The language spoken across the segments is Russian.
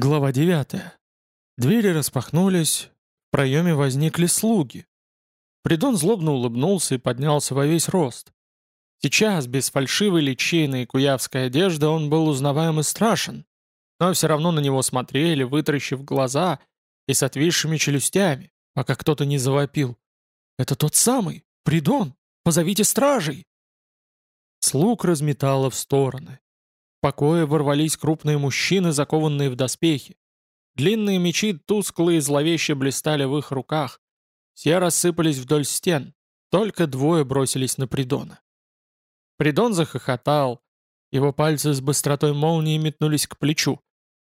Глава 9. Двери распахнулись, в проеме возникли слуги. Придон злобно улыбнулся и поднялся во весь рост. Сейчас, без фальшивой личины и куявской одежды, он был узнаваем и страшен, но все равно на него смотрели, вытаращив глаза и с отвисшими челюстями, пока кто-то не завопил. «Это тот самый! Придон! Позовите стражей!» Слуг разметало в стороны. Покое ворвались крупные мужчины, закованные в доспехи. Длинные мечи тусклые и зловеще блистали в их руках. Все рассыпались вдоль стен. Только двое бросились на Придона. Придон захохотал. Его пальцы с быстротой молнии метнулись к плечу.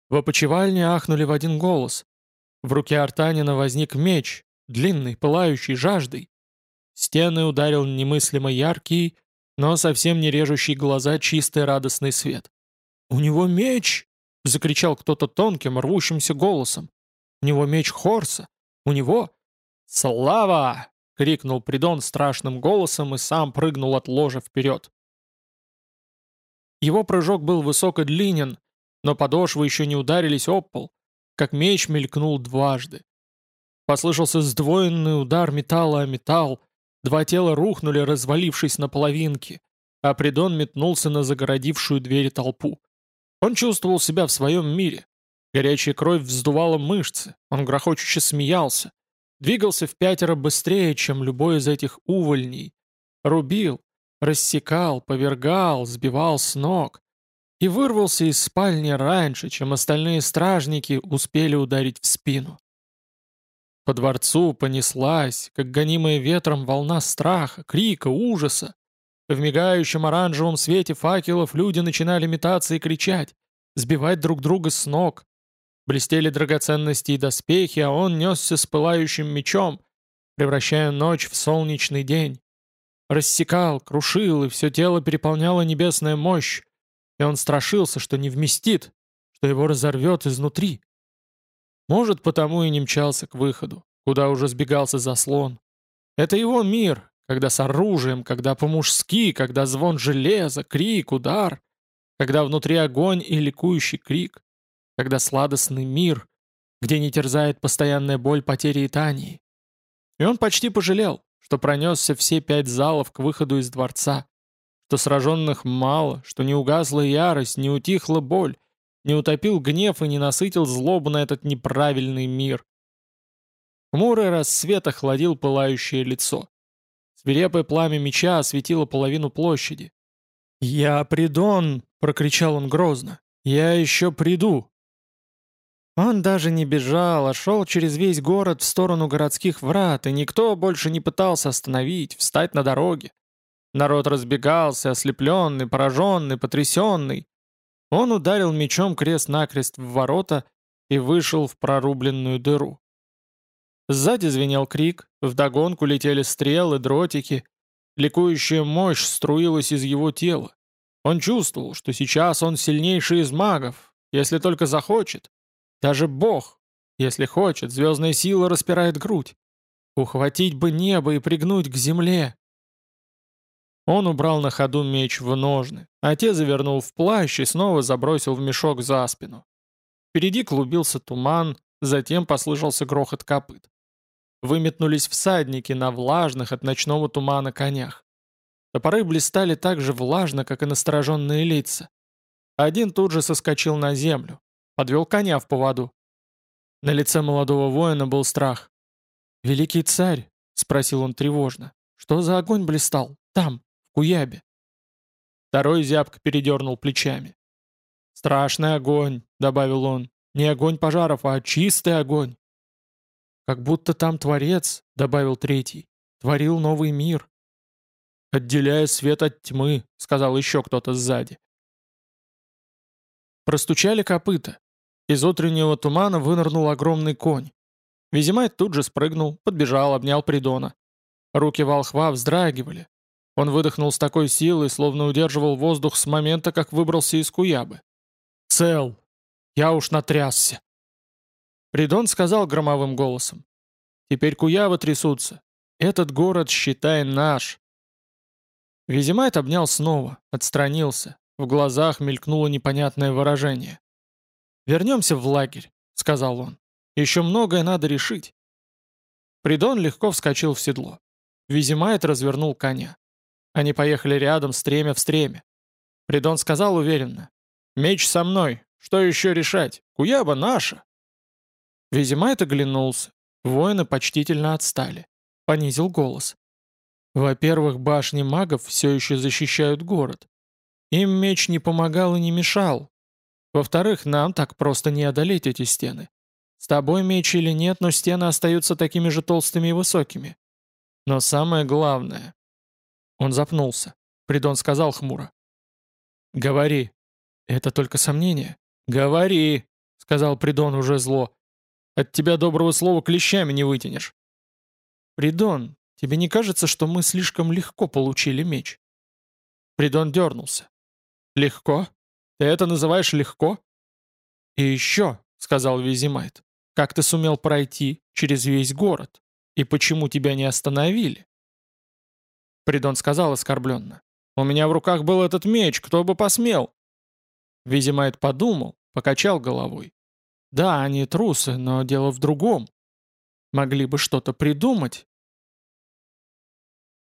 В опочивальне ахнули в один голос. В руке Артанина возник меч, длинный, пылающий жаждой. Стены ударил немыслимо яркий, но совсем не режущий глаза чистый радостный свет. «У него меч!» — закричал кто-то тонким, рвущимся голосом. «У него меч Хорса! У него...» «Слава!» — крикнул Придон страшным голосом и сам прыгнул от ложа вперед. Его прыжок был высок и длинен, но подошвы еще не ударились об пол, как меч мелькнул дважды. Послышался сдвоенный удар металла о металл, два тела рухнули, развалившись на половинки, а Придон метнулся на загородившую двери толпу. Он чувствовал себя в своем мире. Горячая кровь вздувала мышцы, он грохочуще смеялся, двигался в пятеро быстрее, чем любой из этих увольней, рубил, рассекал, повергал, сбивал с ног и вырвался из спальни раньше, чем остальные стражники успели ударить в спину. По дворцу понеслась, как гонимая ветром волна страха, крика, ужаса. В мигающем оранжевом свете факелов люди начинали метаться и кричать, сбивать друг друга с ног. Блестели драгоценности и доспехи, а он несся с пылающим мечом, превращая ночь в солнечный день. Рассекал, крушил, и все тело переполняла небесная мощь, и он страшился, что не вместит, что его разорвет изнутри. Может, потому и не мчался к выходу, куда уже сбегался заслон. Это его мир, когда с оружием, когда по-мужски, когда звон железа, крик, удар, когда внутри огонь и ликующий крик, когда сладостный мир, где не терзает постоянная боль потери и. И он почти пожалел, что пронесся все пять залов к выходу из дворца, что сраженных мало, что не угасла ярость, не утихла боль, не утопил гнев и не насытил злобу на этот неправильный мир. Хмурый рассвет охладил пылающее лицо. Свирепое пламя меча осветило половину площади. «Я Придон!» — прокричал он грозно. «Я еще приду!» Он даже не бежал, а шел через весь город в сторону городских врат, и никто больше не пытался остановить, встать на дороге. Народ разбегался, ослепленный, пораженный, потрясенный. Он ударил мечом крест-накрест в ворота и вышел в прорубленную дыру. Сзади звенел крик, вдогонку летели стрелы, дротики. Ликующая мощь струилась из его тела. Он чувствовал, что сейчас он сильнейший из магов, если только захочет. Даже бог, если хочет, звездная сила распирает грудь. Ухватить бы небо и пригнуть к земле. Он убрал на ходу меч в ножны, а те завернул в плащ и снова забросил в мешок за спину. Впереди клубился туман, затем послышался грохот копыт. Выметнулись всадники на влажных от ночного тумана конях. Топоры блистали так же влажно, как и настороженные лица. Один тут же соскочил на землю, подвел коня в поводу. На лице молодого воина был страх. «Великий царь», — спросил он тревожно, — «что за огонь блистал? Там, в Куябе?» Второй зябко передернул плечами. «Страшный огонь», — добавил он, — «не огонь пожаров, а чистый огонь». «Как будто там Творец», — добавил третий, — «творил новый мир». «Отделяя свет от тьмы», — сказал еще кто-то сзади. Простучали копыта. Из утреннего тумана вынырнул огромный конь. Визимай тут же спрыгнул, подбежал, обнял Придона. Руки волхва вздрагивали. Он выдохнул с такой силой, словно удерживал воздух с момента, как выбрался из Куябы. «Цел! Я уж натрясся!» Придон сказал громовым голосом. «Теперь Куявы трясутся. Этот город, считай, наш». Визимайт обнял снова, отстранился. В глазах мелькнуло непонятное выражение. «Вернемся в лагерь», — сказал он. «Еще многое надо решить». Придон легко вскочил в седло. Визимайт развернул коня. Они поехали рядом, стремя в стремя. Придон сказал уверенно. «Меч со мной. Что еще решать? Куяба наша!» Визимайт оглянулся. Воины почтительно отстали. Понизил голос. «Во-первых, башни магов все еще защищают город. Им меч не помогал и не мешал. Во-вторых, нам так просто не одолеть эти стены. С тобой меч или нет, но стены остаются такими же толстыми и высокими. Но самое главное...» Он запнулся. Придон сказал хмуро. «Говори». «Это только сомнение». «Говори», — сказал Придон уже зло. «От тебя доброго слова клещами не вытянешь». «Придон, тебе не кажется, что мы слишком легко получили меч?» Придон дернулся. «Легко? Ты это называешь легко?» «И еще», — сказал Визимайт, — «как ты сумел пройти через весь город? И почему тебя не остановили?» Придон сказал оскорбленно. У меня в руках был этот меч, кто бы посмел?» Визимайт подумал, покачал головой. «Да, они трусы, но дело в другом. Могли бы что-то придумать».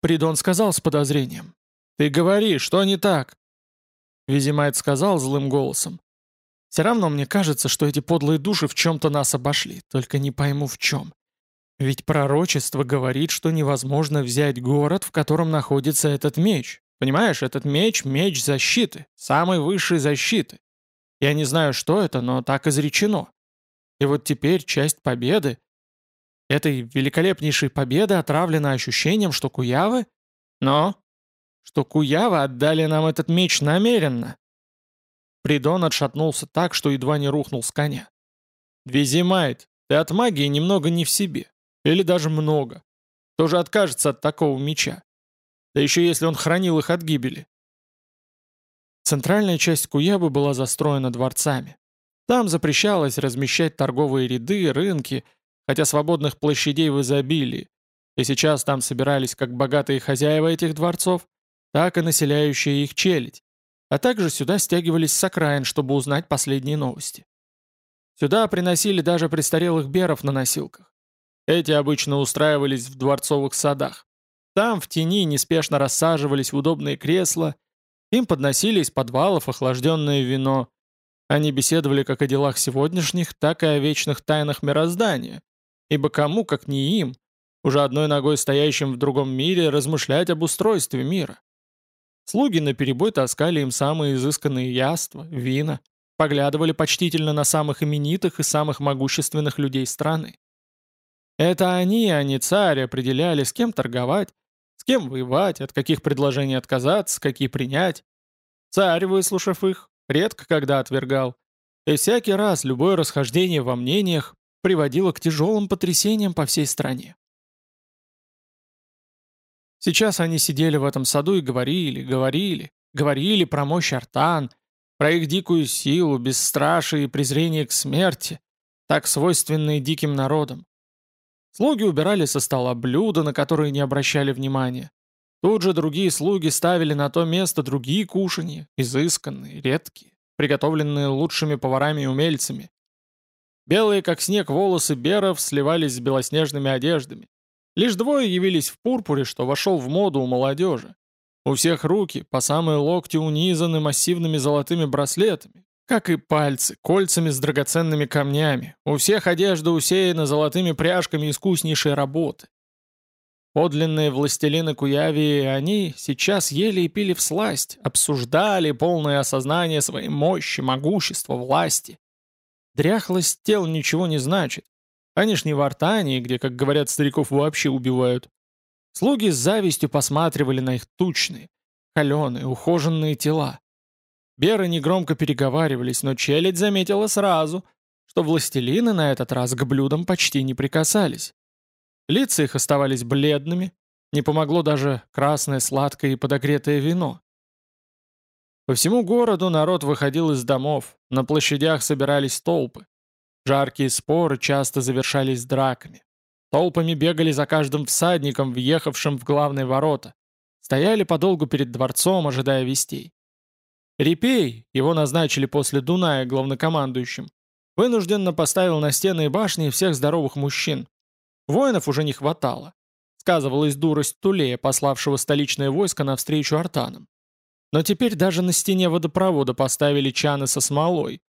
Придон сказал с подозрением. «Ты говори, что не так?» Визимайт сказал злым голосом. «Все равно мне кажется, что эти подлые души в чем-то нас обошли, только не пойму в чем. Ведь пророчество говорит, что невозможно взять город, в котором находится этот меч. Понимаешь, этот меч — меч защиты, самой высшей защиты. Я не знаю, что это, но так изречено. И вот теперь часть победы, этой великолепнейшей победы отравлена ощущением, что Куявы... Но... Что Куявы отдали нам этот меч намеренно. Придон отшатнулся так, что едва не рухнул с коня. «Двизимайт, ты от магии немного не в себе. Или даже много. Кто же откажется от такого меча? Да еще если он хранил их от гибели. Центральная часть Куябы была застроена дворцами. Там запрещалось размещать торговые ряды, рынки, хотя свободных площадей в изобилии, и сейчас там собирались как богатые хозяева этих дворцов, так и населяющие их челядь, а также сюда стягивались с окраин, чтобы узнать последние новости. Сюда приносили даже престарелых беров на носилках. Эти обычно устраивались в дворцовых садах. Там в тени неспешно рассаживались в удобные кресла, им подносили из подвалов охлажденное вино. Они беседовали как о делах сегодняшних, так и о вечных тайнах мироздания. Ибо кому, как не им, уже одной ногой стоящим в другом мире, размышлять об устройстве мира. Слуги наперебой таскали им самые изысканные яства, вина, поглядывали почтительно на самых именитых и самых могущественных людей страны. Это они, а не царь, определяли, с кем торговать, с кем воевать, от каких предложений отказаться, какие принять. Царь, выслушав их, редко когда отвергал. И всякий раз любое расхождение во мнениях приводило к тяжелым потрясениям по всей стране. Сейчас они сидели в этом саду и говорили, говорили, говорили про мощь артан, про их дикую силу, бесстрашие и презрение к смерти, так свойственные диким народам. Слуги убирали со стола блюда, на которые не обращали внимания. Тут же другие слуги ставили на то место другие кушанья, изысканные, редкие, приготовленные лучшими поварами и умельцами. Белые, как снег, волосы беров сливались с белоснежными одеждами. Лишь двое явились в пурпуре, что вошел в моду у молодежи. У всех руки по самые локти унизаны массивными золотыми браслетами, как и пальцы, кольцами с драгоценными камнями. У всех одежда усеяна золотыми пряжками искуснейшей работы. Подлинные властелины Куявии, они сейчас ели и пили в сласть, обсуждали полное осознание своей мощи, могущества, власти. Дряхлость тел ничего не значит. Они ж не в Артании, где, как говорят, стариков вообще убивают. Слуги с завистью посматривали на их тучные, холеные, ухоженные тела. Беры негромко переговаривались, но челядь заметила сразу, что властелины на этот раз к блюдам почти не прикасались. Лица их оставались бледными, не помогло даже красное, сладкое и подогретое вино. По всему городу народ выходил из домов, на площадях собирались толпы. Жаркие споры часто завершались драками. Толпами бегали за каждым всадником, въехавшим в главные ворота. Стояли подолгу перед дворцом, ожидая вестей. Репей, его назначили после Дуная главнокомандующим, Вынужденно поставил на стены и башни всех здоровых мужчин. Воинов уже не хватало. Сказывалась дурость Тулея, пославшего столичное войско навстречу артанам. Но теперь даже на стене водопровода поставили чаны со смолой.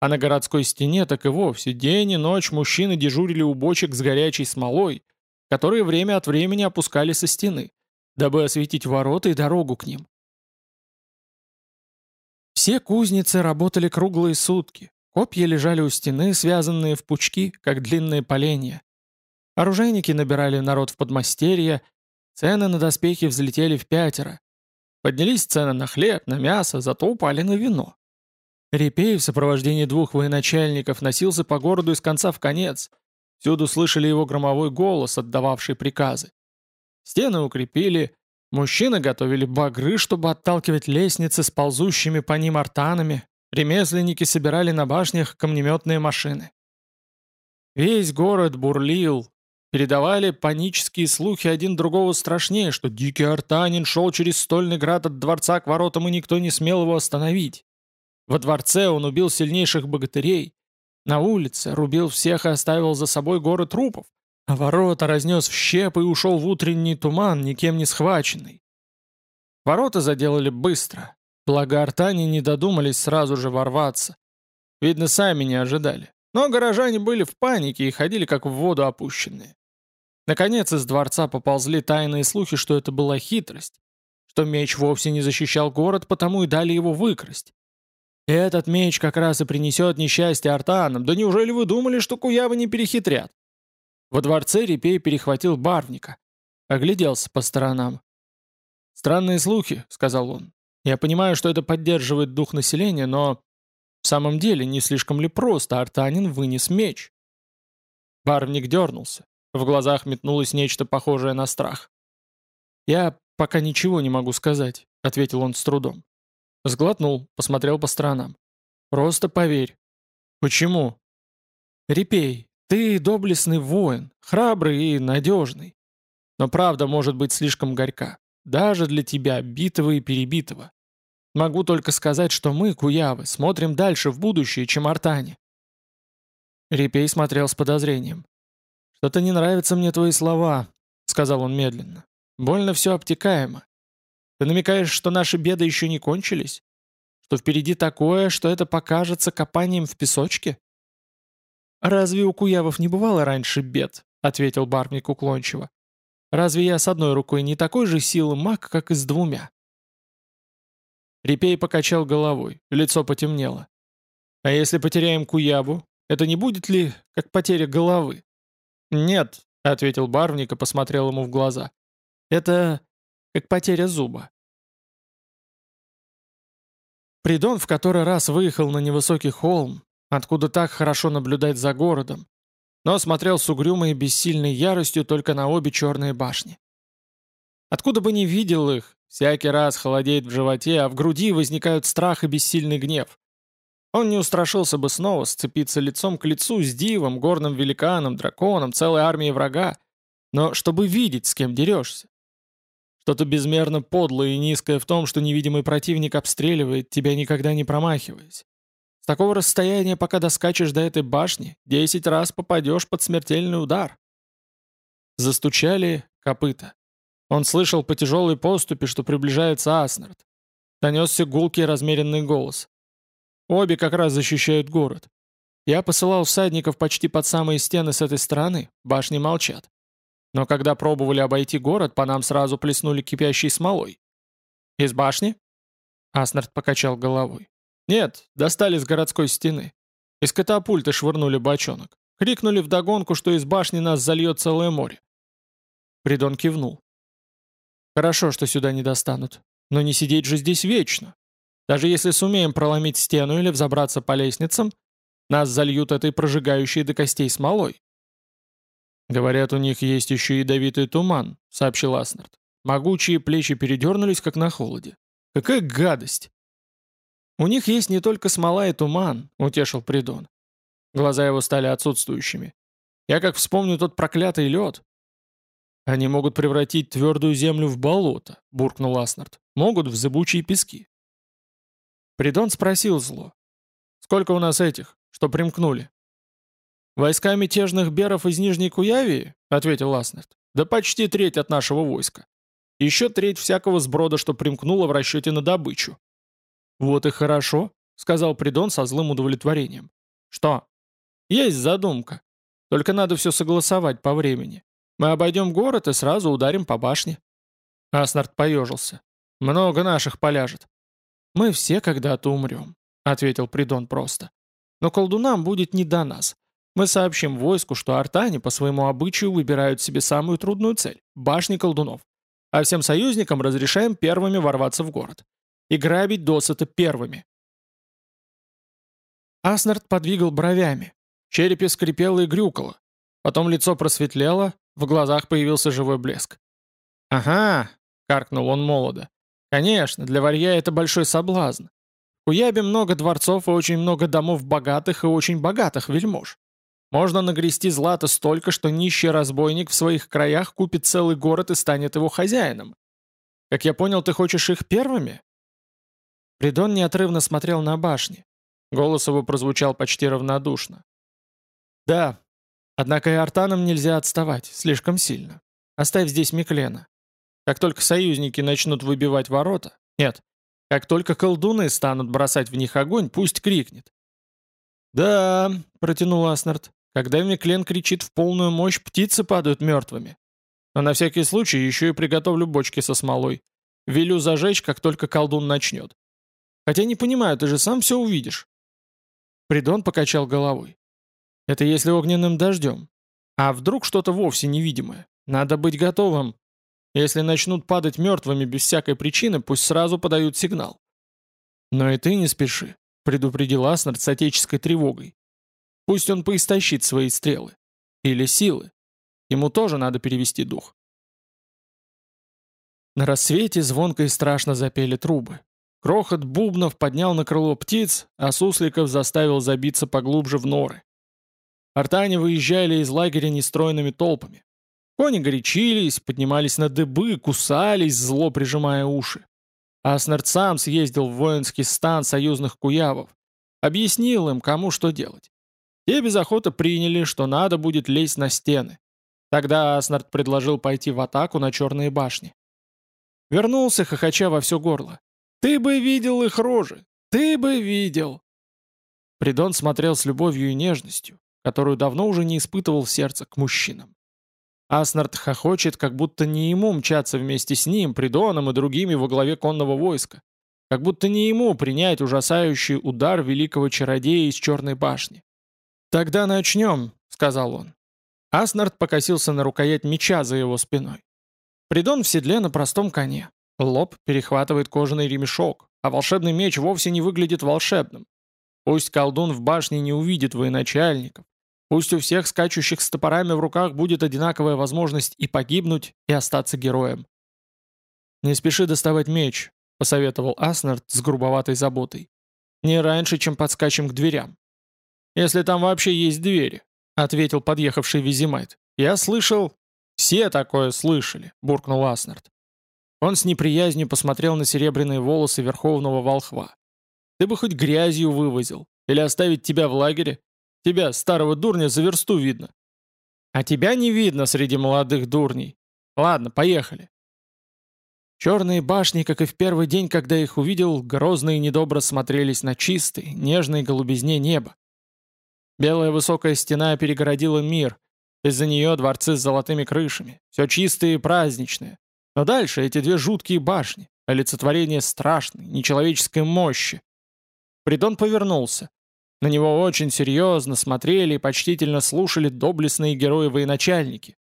А на городской стене так и вовсе день и ночь мужчины дежурили у бочек с горячей смолой, которые время от времени опускали со стены, дабы осветить ворота и дорогу к ним. Все кузницы работали круглые сутки. Копья лежали у стены, связанные в пучки, как длинные поленья. Оружейники набирали народ в подмастерье, цены на доспехи взлетели в пятеро. Поднялись цены на хлеб, на мясо, зато упали на вино. Репей в сопровождении двух военачальников носился по городу из конца в конец. Всюду слышали его громовой голос, отдававший приказы. Стены укрепили, мужчины готовили багры, чтобы отталкивать лестницы с ползущими по ним артанами, ремесленники собирали на башнях камнеметные машины. Весь город бурлил, Передавали панические слухи один другого страшнее, что дикий артанин шел через стольный град от дворца к воротам, и никто не смел его остановить. Во дворце он убил сильнейших богатырей. На улице рубил всех и оставил за собой горы трупов. А ворота разнес в щепы и ушел в утренний туман, никем не схваченный. Ворота заделали быстро. Благо артане не додумались сразу же ворваться. Видно, сами не ожидали. Но горожане были в панике и ходили как в воду опущенные. Наконец из дворца поползли тайные слухи, что это была хитрость, что меч вовсе не защищал город, потому и дали его выкрасть. Этот меч как раз и принесет несчастье артанам, да неужели вы думали, что куявы не перехитрят? Во дворце Репей перехватил барвника, огляделся по сторонам. «Странные слухи», — сказал он. «Я понимаю, что это поддерживает дух населения, но в самом деле не слишком ли просто артанин вынес меч?» Барвник дернулся. В глазах метнулось нечто похожее на страх. «Я пока ничего не могу сказать», — ответил он с трудом. Сглотнул, посмотрел по сторонам. «Просто поверь». «Почему?» «Репей, ты доблестный воин, храбрый и надежный. Но правда может быть слишком горька. Даже для тебя, битого и перебитого. Могу только сказать, что мы, куявы, смотрим дальше в будущее, чем артане». Репей смотрел с подозрением. «Что-то не нравятся мне твои слова», — сказал он медленно. «Больно все обтекаемо. Ты намекаешь, что наши беды еще не кончились? Что впереди такое, что это покажется копанием в песочке?» «Разве у куявов не бывало раньше бед?» — ответил Бармик уклончиво. «Разве я с одной рукой не такой же силы маг, как и с двумя?» Репей покачал головой, лицо потемнело. «А если потеряем Куябу, это не будет ли как потеря головы?» «Нет», — ответил Барвник и посмотрел ему в глаза. «Это как потеря зуба». Придон в который раз выехал на невысокий холм, откуда так хорошо наблюдать за городом, но смотрел с угрюмой и бессильной яростью только на обе черные башни. Откуда бы ни видел их, всякий раз холодеет в животе, а в груди возникают страх и бессильный гнев. Он не устрашился бы снова сцепиться лицом к лицу с дивом, горным великаном, драконом, целой армией врага, но чтобы видеть, с кем дерешься. Что-то безмерно подлое и низкое в том, что невидимый противник обстреливает тебя, никогда не промахиваясь. Такого расстояния, пока доскачешь до этой башни, десять раз попадешь под смертельный удар. Застучали копыта. Он слышал по тяжелой поступе, что приближается Аснард. Донесся гулкий размеренный голос. Обе как раз защищают город. Я посылал всадников почти под самые стены с этой стороны, башни молчат. Но когда пробовали обойти город, по нам сразу плеснули кипящей смолой. «Из башни?» Аснард покачал головой. «Нет, достали с городской стены. Из катапульты швырнули бочонок. Крикнули вдогонку, что из башни нас зальет целое море». Придон кивнул. «Хорошо, что сюда не достанут. Но не сидеть же здесь вечно. Даже если сумеем проломить стену или взобраться по лестницам, нас зальют этой прожигающей до костей смолой. «Говорят, у них есть еще ядовитый туман», — сообщил Аснард. Могучие плечи передернулись, как на холоде. «Какая гадость!» «У них есть не только смола и туман», — утешил Придон. Глаза его стали отсутствующими. «Я как вспомню тот проклятый лед». «Они могут превратить твердую землю в болото», — буркнул Аснард. «Могут в зыбучие пески. Придон спросил зло. «Сколько у нас этих, что примкнули?» «Войска мятежных беров из Нижней Куявии?» — ответил Аснард. «Да почти треть от нашего войска. Еще треть всякого сброда, что примкнуло в расчете на добычу». «Вот и хорошо», — сказал Придон со злым удовлетворением. «Что?» «Есть задумка. Только надо все согласовать по времени. Мы обойдем город и сразу ударим по башне». Аснард поежился. «Много наших поляжет». «Мы все когда-то умрем», — ответил Придон просто. «Но колдунам будет не до нас. Мы сообщим войску, что артане по своему обычаю выбирают себе самую трудную цель – башни колдунов. А всем союзникам разрешаем первыми ворваться в город. И грабить досыта первыми. Аснард подвигал бровями. Черепе скрипело и грюкало. Потом лицо просветлело, в глазах появился живой блеск. «Ага», — каркнул он молодо. «Конечно, для варья это большой соблазн. У Яби много дворцов и очень много домов богатых и очень богатых вельмож. Можно нагрести злато столько, что нищий разбойник в своих краях купит целый город и станет его хозяином. Как я понял, ты хочешь их первыми?» Придон неотрывно смотрел на башни. Голос его прозвучал почти равнодушно. «Да, однако и артанам нельзя отставать, слишком сильно. Оставь здесь Миклена. Как только союзники начнут выбивать ворота... Нет, как только колдуны станут бросать в них огонь, пусть крикнет. «Да», — протянул Аснард, когда Миклен кричит в полную мощь, птицы падают мертвыми. Но на всякий случай еще и приготовлю бочки со смолой. Велю зажечь, как только колдун начнет. Хотя не понимаю, ты же сам все увидишь. Придон покачал головой. Это если огненным дождем. А вдруг что-то вовсе невидимое? Надо быть готовым. Если начнут падать мертвыми без всякой причины, пусть сразу подают сигнал. Но и ты не спеши, предупредил Аснард с отеческой тревогой. Пусть он поистощит свои стрелы. Или силы. Ему тоже надо перевести дух. На рассвете звонко и страшно запели трубы. Крохот бубнов поднял на крыло птиц, а сусликов заставил забиться поглубже в норы. Артане выезжали из лагеря нестройными толпами. Кони горячились, поднимались на дыбы, кусались, зло прижимая уши. Аснард сам съездил в воинский стан союзных куявов. Объяснил им, кому что делать. Те без охоты приняли, что надо будет лезть на стены. Тогда Аснард предложил пойти в атаку на черные башни. Вернулся, хохоча во все горло. «Ты бы видел их рожи! Ты бы видел!» Придон смотрел с любовью и нежностью, которую давно уже не испытывал в сердце к мужчинам. Аснард хохочет, как будто не ему мчаться вместе с ним, Придоном и другими во главе конного войска. Как будто не ему принять ужасающий удар великого чародея из Черной башни. «Тогда начнем», — сказал он. Аснард покосился на рукоять меча за его спиной. Придон в седле на простом коне. Лоб перехватывает кожаный ремешок, а волшебный меч вовсе не выглядит волшебным. Пусть колдун в башне не увидит военачальников. Пусть у всех скачущих с топорами в руках будет одинаковая возможность и погибнуть, и остаться героем. «Не спеши доставать меч», — посоветовал Аснард с грубоватой заботой. «Не раньше, чем подскачем к дверям. «Если там вообще есть двери», — ответил подъехавший Визимайт. «Я слышал...» «Все такое слышали», — буркнул Аснард. Он с неприязнью посмотрел на серебряные волосы верховного волхва. «Ты бы хоть грязью вывозил. Или оставить тебя в лагере. Тебя, старого дурня, за версту видно». «А тебя не видно среди молодых дурней. Ладно, поехали». Черные башни, как и в первый день, когда их увидел, грозно и недобро смотрелись на чистой, нежной голубизне неба. Белая высокая стена перегородила мир. Из-за нее дворцы с золотыми крышами. Все чистое и праздничное. Но дальше эти две жуткие башни. Олицетворение страшной, нечеловеческой мощи. Придон повернулся. На него очень серьезно смотрели и почтительно слушали доблестные герои-военачальники.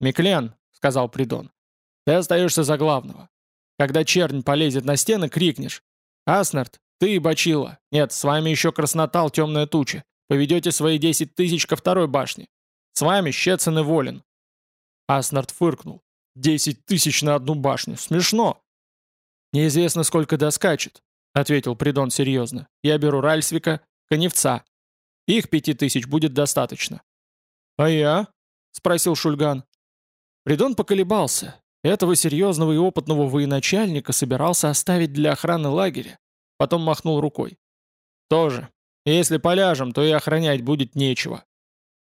«Миклен», — сказал Придон, — «ты остаешься за главного. Когда чернь полезет на стены, крикнешь. «Аснард, ты и Бачила. Нет, с вами еще краснотал темная туча. Поведете свои десять тысяч ко второй башне. С вами Щецин и Волин». Аснард фыркнул. «Десять тысяч на одну башню. Смешно». «Неизвестно, сколько доскачет», — ответил Придон серьезно. «Я беру Ральсвика, Коневца. Их пяти тысяч будет достаточно». «А я?» — спросил Шульган. Придон поколебался. Этого серьезного и опытного военачальника собирался оставить для охраны лагеря. Потом махнул рукой. «Тоже. Если поляжем, то и охранять будет нечего.